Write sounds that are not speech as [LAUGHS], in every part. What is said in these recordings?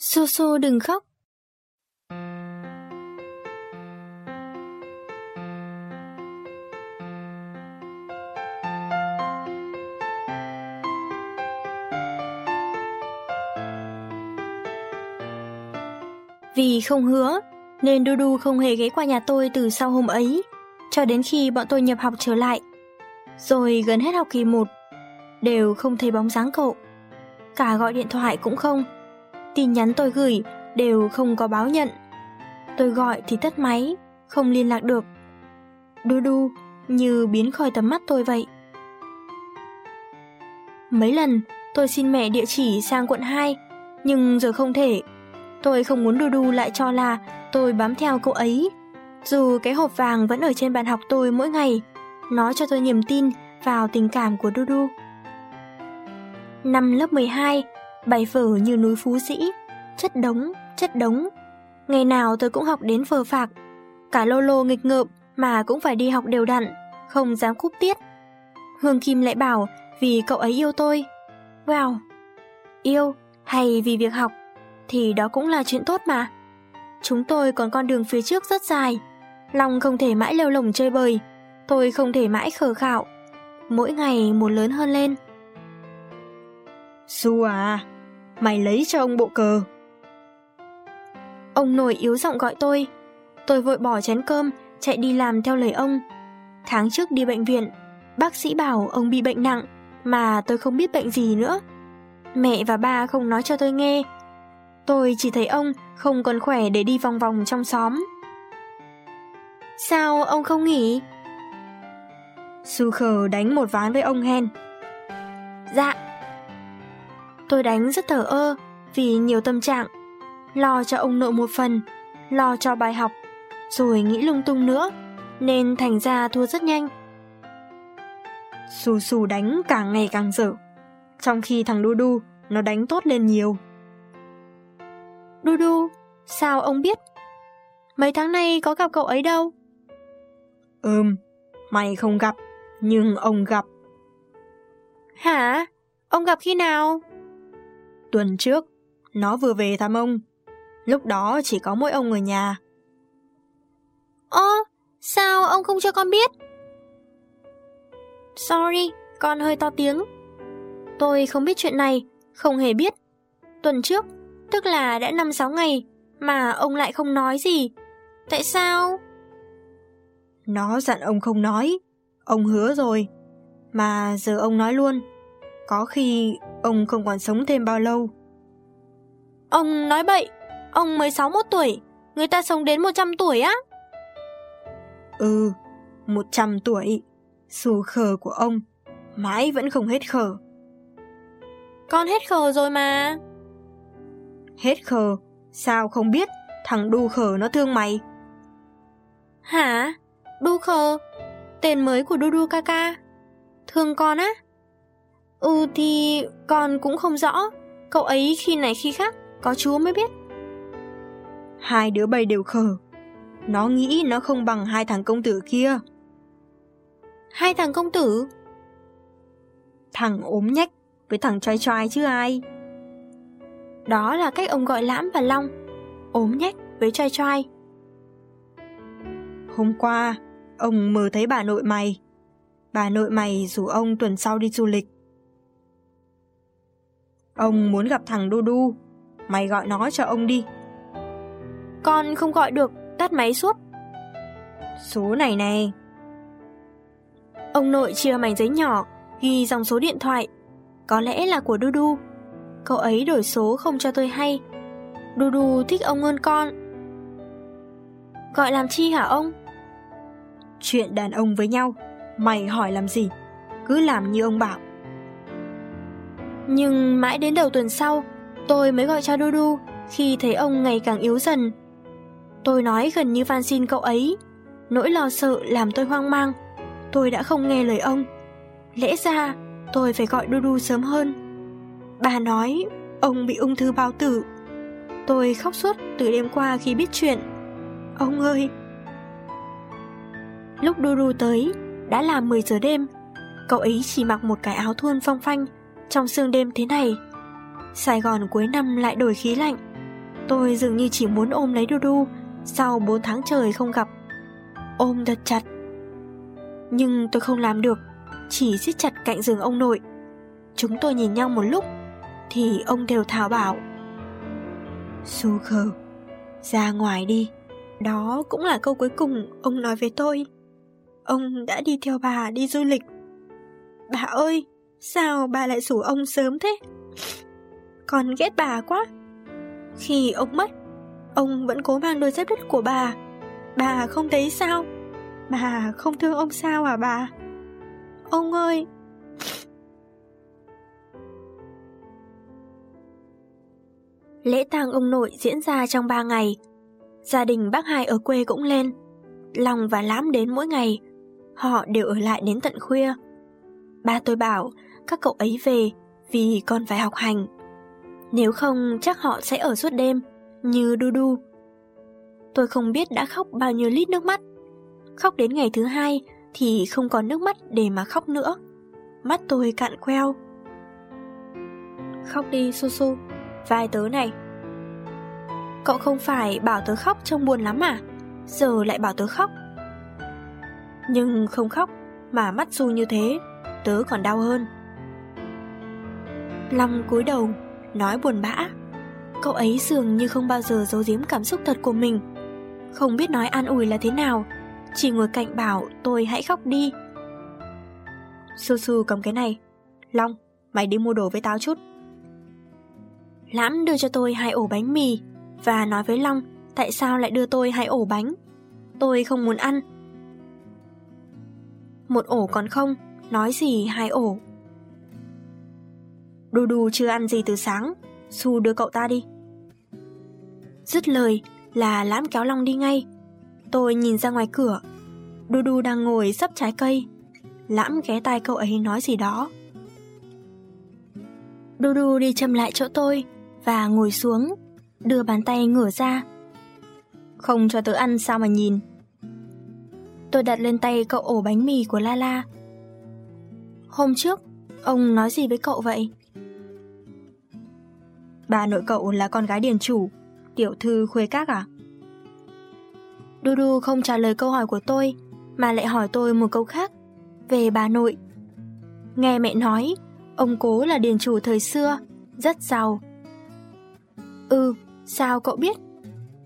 Xô xô đừng khóc. Vì không hứa, nên Dudu không hề ghé qua nhà tôi từ sau hôm ấy, cho đến khi bọn tôi nhập học trở lại. Rồi gần hết học kỳ 1, đều không thấy bóng dáng cậu. Cả gọi điện thoại cũng không. Tin nhắn tôi gửi đều không có báo nhận. Tôi gọi thì tắt máy, không liên lạc được. Dudu như biến khỏi tầm mắt tôi vậy. Mấy lần tôi xin mẹ địa chỉ sang quận 2, nhưng giờ không thể Tôi không muốn Dudu lại cho là tôi bám theo cô ấy. Dù cái hộp vàng vẫn ở trên bàn học tôi mỗi ngày, nó cho tôi niềm tin vào tình cảm của Dudu. Năm lớp 12, bày phở như núi phú sĩ, chất đống, chất đống. Ngày nào tôi cũng học đến phờ phạc, cả lô lô nghịch ngợm mà cũng phải đi học đều đặn, không dám cúp tiết. Hương Kim lại bảo vì cậu ấy yêu tôi. Wow, yêu hay vì việc học thì đó cũng là chuyện tốt mà. Chúng tôi còn con đường phía trước rất dài. Long không thể mãi lêu lồng chơi bời, tôi không thể mãi khờ khạo. Mỗi ngày một lớn hơn lên. Su à, mày lấy cho ông bộ cờ. Ông nội yếu giọng gọi tôi. Tôi vội bỏ chén cơm, chạy đi làm theo lời ông. Tháng trước đi bệnh viện, bác sĩ bảo ông bị bệnh nặng, mà tôi không biết bệnh gì nữa. Mẹ và ba không nói cho tôi nghe, Tôi chỉ thấy ông không còn khỏe để đi vòng vòng trong xóm. Sao ông không nghỉ? Sư khờ đánh một ván với ông hen. Dạ. Tôi đánh rất thở ơ vì nhiều tâm trạng. Lo cho ông nội một phần, lo cho bài học, rồi nghĩ lung tung nữa, nên thành ra thua rất nhanh. Su Su đánh càng ngày càng dở, trong khi thằng Đu Đu nó đánh tốt lên nhiều. Du Du, sao ông biết? Mấy tháng nay có gặp cậu ấy đâu? Ừm, mày không gặp, nhưng ông gặp. Hả? Ông gặp khi nào? Tuần trước, nó vừa về thăm ông. Lúc đó chỉ có mỗi ông ở nhà. Ơ, sao ông không cho con biết? Sorry, con hơi to tiếng. Tôi không biết chuyện này, không hề biết. Tuần trước, Tức là đã 5-6 ngày mà ông lại không nói gì. Tại sao? Nó dặn ông không nói. Ông hứa rồi. Mà giờ ông nói luôn. Có khi ông không còn sống thêm bao lâu. Ông nói bậy. Ông mới 61 tuổi. Người ta sống đến 100 tuổi á. Ừ, 100 tuổi. Xù khờ của ông. Mãi vẫn không hết khờ. Con hết khờ rồi mà. Hết khờ, sao không biết thằng đu khờ nó thương mày? Hả? Đu khờ? Tên mới của Đu Đu Kaka? Thương con á? Ừ thì con cũng không rõ, cậu ấy khi này khi khác, có chúa mới biết. Hai đứa bay đều khờ. Nó nghĩ nó không bằng hai thằng công tử kia. Hai thằng công tử? Thằng ốm nhách với thằng trai trai chứ ai. Đó là cách ông gọi Lãm và Long, ốm nhách với trai trai. Hôm qua, ông mơ thấy bà nội mày. Bà nội mày rủ ông tuần sau đi du lịch. Ông muốn gặp thằng Đu Đu, mày gọi nó cho ông đi. Con không gọi được, tắt máy suốt. Số này này. Ông nội chia mảnh giấy nhỏ, ghi dòng số điện thoại. Có lẽ là của Đu Đu cậu ấy đổi số không cho tôi hay. Đu đu thích ông hơn con. Gọi làm chi hả ông? Chuyện đàn ông với nhau, mày hỏi làm gì? Cứ làm như ông bảo. Nhưng mãi đến đầu tuần sau, tôi mới gọi cho Đu khi thấy ông ngày càng yếu dần. Tôi nói gần như van xin cậu ấy, nỗi lo sợ làm tôi hoang mang. Tôi đã không nghe lời ông. Lẽ ra tôi phải gọi Đu sớm hơn. Bà nói ông bị ung thư bao tử. Tôi khóc suốt từ đêm qua khi biết chuyện. Ông ơi! Lúc Đu tới, đã là 10 giờ đêm. Cậu ấy chỉ mặc một cái áo thun phong phanh trong sương đêm thế này. Sài Gòn cuối năm lại đổi khí lạnh. Tôi dường như chỉ muốn ôm lấy Dudu sau 4 tháng trời không gặp. Ôm thật chặt. Nhưng tôi không làm được, chỉ siết chặt cạnh giường ông nội. Chúng tôi nhìn nhau một lúc, thì ông đều thảo bảo. Su ra ngoài đi. Đó cũng là câu cuối cùng ông nói với tôi. Ông đã đi theo bà đi du lịch. Bà ơi, sao bà lại rủ ông sớm thế? Con ghét bà quá. Khi ông mất, ông vẫn cố mang đôi dép đất của bà. Bà không thấy sao? Bà không thương ông sao à bà? Ông ơi! Lễ tang ông nội diễn ra trong ba ngày. Gia đình bác hai ở quê cũng lên. Long và Lãm đến mỗi ngày. Họ đều ở lại đến tận khuya. Ba tôi bảo các cậu ấy về vì con phải học hành. Nếu không chắc họ sẽ ở suốt đêm, như Du Du. Tôi không biết đã khóc bao nhiêu lít nước mắt. Khóc đến ngày thứ hai thì không còn nước mắt để mà khóc nữa. Mắt tôi cạn queo. Khóc đi Su Su, vai tớ này. Cậu không phải bảo tớ khóc trông buồn lắm à? Giờ lại bảo tớ khóc. Nhưng không khóc mà mắt Su như thế, tớ còn đau hơn. Long cúi đầu, nói buồn bã. Cậu ấy dường như không bao giờ giấu giếm cảm xúc thật của mình. Không biết nói an ủi là thế nào, chỉ ngồi cạnh bảo tôi hãy khóc đi. Su Su cầm cái này. Long, mày đi mua đồ với tao chút. Lãm đưa cho tôi hai ổ bánh mì và nói với Long tại sao lại đưa tôi hai ổ bánh. Tôi không muốn ăn. Một ổ còn không, nói gì hai ổ. Đu đu chưa ăn gì từ sáng, Su đưa cậu ta đi. Dứt lời là lãm kéo Long đi ngay. Tôi nhìn ra ngoài cửa. Đu đu đang ngồi sắp trái cây. Lãm ghé tai cậu ấy nói gì đó. Đu đu đi châm lại chỗ tôi và ngồi xuống, đưa bàn tay ngửa ra. Không cho tớ ăn sao mà nhìn. Tôi đặt lên tay cậu ổ bánh mì của Lala. Hôm trước, ông nói gì với cậu vậy? Bà nội cậu là con gái điền chủ, tiểu thư khuê các à? Du Du không trả lời câu hỏi của tôi, mà lại hỏi tôi một câu khác, về bà nội. Nghe mẹ nói, ông cố là điền chủ thời xưa, rất giàu. Ừ, sao cậu biết?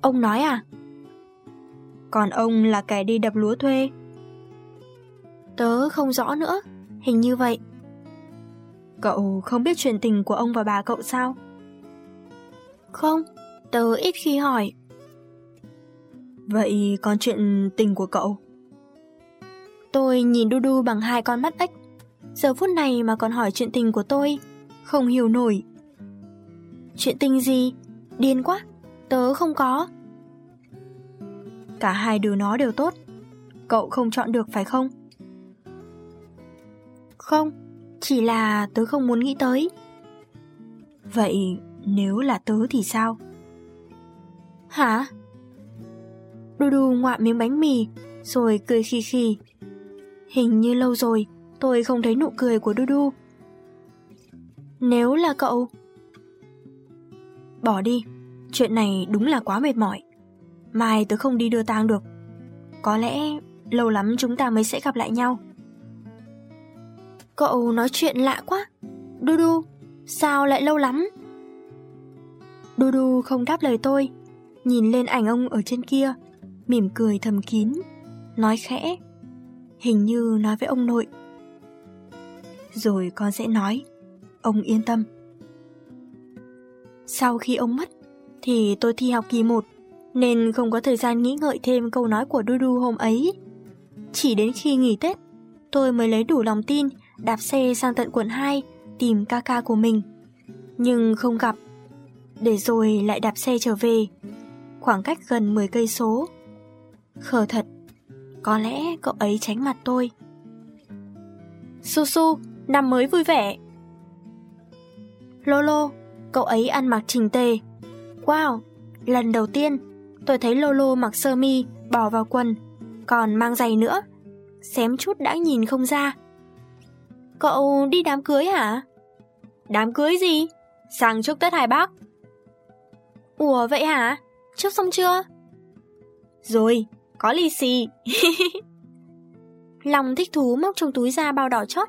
Ông nói à? Còn ông là kẻ đi đập lúa thuê. Tớ không rõ nữa, hình như vậy. Cậu không biết chuyện tình của ông và bà cậu sao? Không, tớ ít khi hỏi. Vậy còn chuyện tình của cậu? Tôi nhìn Du Du bằng hai con mắt ếch. Giờ phút này mà còn hỏi chuyện tình của tôi, không hiểu nổi. Chuyện tình gì? Điên quá, tớ không có. Cả hai đứa nó đều tốt. Cậu không chọn được phải không? Không, chỉ là tớ không muốn nghĩ tới. Vậy nếu là tớ thì sao? Hả? Đu đu ngoạm miếng bánh mì, rồi cười khì khì. Hình như lâu rồi, tôi không thấy nụ cười của Đu đu. Nếu là cậu... Bỏ đi, chuyện này đúng là quá mệt mỏi. Mai tớ không đi đưa tang được. Có lẽ lâu lắm chúng ta mới sẽ gặp lại nhau. Cậu nói chuyện lạ quá. Đu đu, sao lại lâu lắm? Đu đu không đáp lời tôi, nhìn lên ảnh ông ở trên kia, mỉm cười thầm kín, nói khẽ, hình như nói với ông nội. Rồi con sẽ nói, ông yên tâm. Sau khi ông mất, thì tôi thi học kỳ 1, nên không có thời gian nghĩ ngợi thêm câu nói của Dudu hôm ấy. Chỉ đến khi nghỉ Tết, tôi mới lấy đủ lòng tin đạp xe sang tận quận 2 tìm ca ca của mình. Nhưng không gặp để rồi lại đạp xe trở về, khoảng cách gần 10 cây số. Khờ thật, có lẽ cậu ấy tránh mặt tôi. Su Su, năm mới vui vẻ. Lolo, cậu ấy ăn mặc chỉnh tề. Wow, lần đầu tiên tôi thấy Lolo mặc sơ mi bỏ vào quần, còn mang giày nữa. Xém chút đã nhìn không ra. Cậu đi đám cưới hả? Đám cưới gì? Sang chúc Tết hai bác. Ủa vậy hả? Chúc xong chưa? Rồi, có lì xì. [LAUGHS] Lòng thích thú móc trong túi ra bao đỏ chót.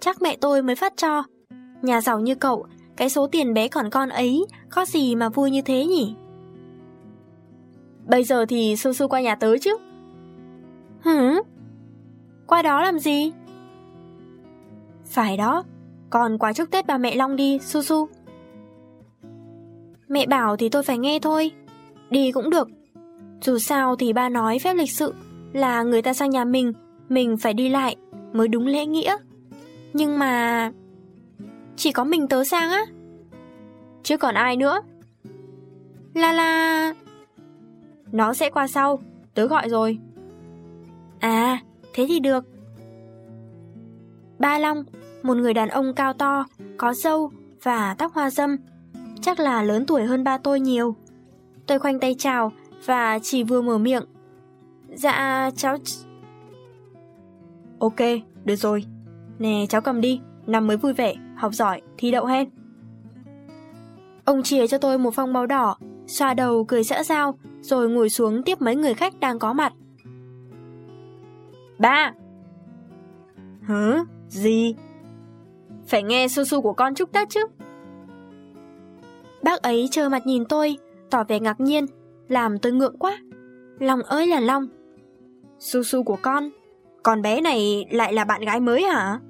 Chắc mẹ tôi mới phát cho. Nhà giàu như cậu, cái số tiền bé còn con ấy, có gì mà vui như thế nhỉ? Bây giờ thì Su Su qua nhà tớ chứ. Hử? Qua đó làm gì? Phải đó, còn qua chúc Tết bà mẹ Long đi, Su Su. Mẹ bảo thì tôi phải nghe thôi. Đi cũng được. Dù sao thì ba nói phép lịch sự là người ta sang nhà mình, mình phải đi lại mới đúng lễ nghĩa. Nhưng mà... Chỉ có mình tớ sang á? Chứ còn ai nữa? Là là... Nó sẽ qua sau, tớ gọi rồi. À, thế thì được. Ba Long, một người đàn ông cao to, có râu và tóc hoa râm chắc là lớn tuổi hơn ba tôi nhiều. Tôi khoanh tay chào và chỉ vừa mở miệng. Dạ, cháu... Ok, được rồi. Nè, cháu cầm đi, năm mới vui vẻ, học giỏi, thi đậu hen. Ông chia cho tôi một phong báo đỏ, xoa đầu cười xã giao, rồi ngồi xuống tiếp mấy người khách đang có mặt. Ba! Hứ? Gì? Phải nghe su su của con chúc Tết chứ. Bác ấy trơ mặt nhìn tôi, tỏ vẻ ngạc nhiên, làm tôi ngượng quá. Long ơi là Long. Su su của con, con bé này lại là bạn gái mới hả?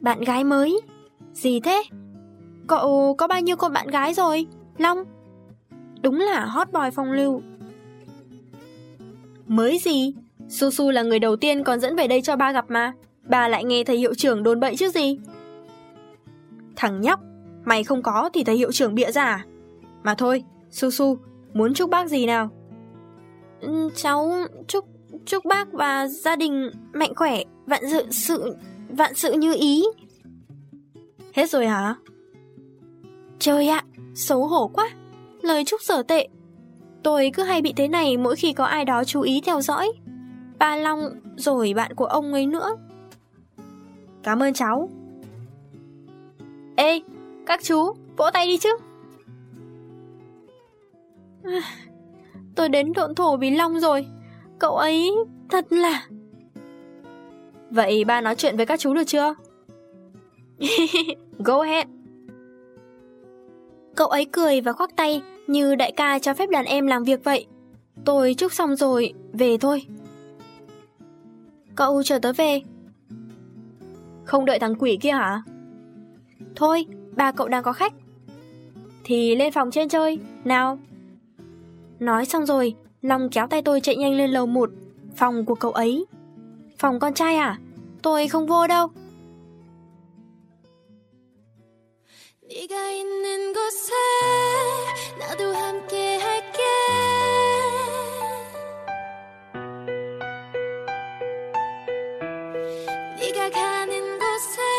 Bạn gái mới? Gì thế? Cậu có bao nhiêu cô bạn gái rồi, Long? Đúng là hot boy phong lưu. Mới gì? Su Su là người đầu tiên con dẫn về đây cho ba gặp mà. Bà lại nghe thầy hiệu trưởng đồn bậy chứ gì. Thằng nhóc, mày không có thì thầy hiệu trưởng bịa ra à? Mà thôi, Su Su, muốn chúc bác gì nào? Ừ, cháu chúc chúc bác và gia đình mạnh khỏe, vạn dự sự vạn sự như ý. Hết rồi hả? Trời ạ, xấu hổ quá. Lời chúc sở tệ. Tôi cứ hay bị thế này mỗi khi có ai đó chú ý theo dõi. Ba Long rồi bạn của ông ấy nữa. Cảm ơn cháu. Ê, các chú, vỗ tay đi chứ. À, tôi đến độn thổ vì Long rồi. Cậu ấy thật là... Vậy ba nói chuyện với các chú được chưa? [LAUGHS] Go ahead. Cậu ấy cười và khoác tay như đại ca cho phép đàn em làm việc vậy. Tôi chúc xong rồi, về thôi. Cậu chờ tớ về. Không đợi thằng quỷ kia hả? Thôi, bà cậu đang có khách. Thì lên phòng trên chơi, nào. Nói xong rồi, Long kéo tay tôi chạy nhanh lên lầu 1, phòng của cậu ấy. Phòng con trai à? Tôi không vô đâu. 네가 있는 곳에 나도 함께 할게 네가 가는 곳에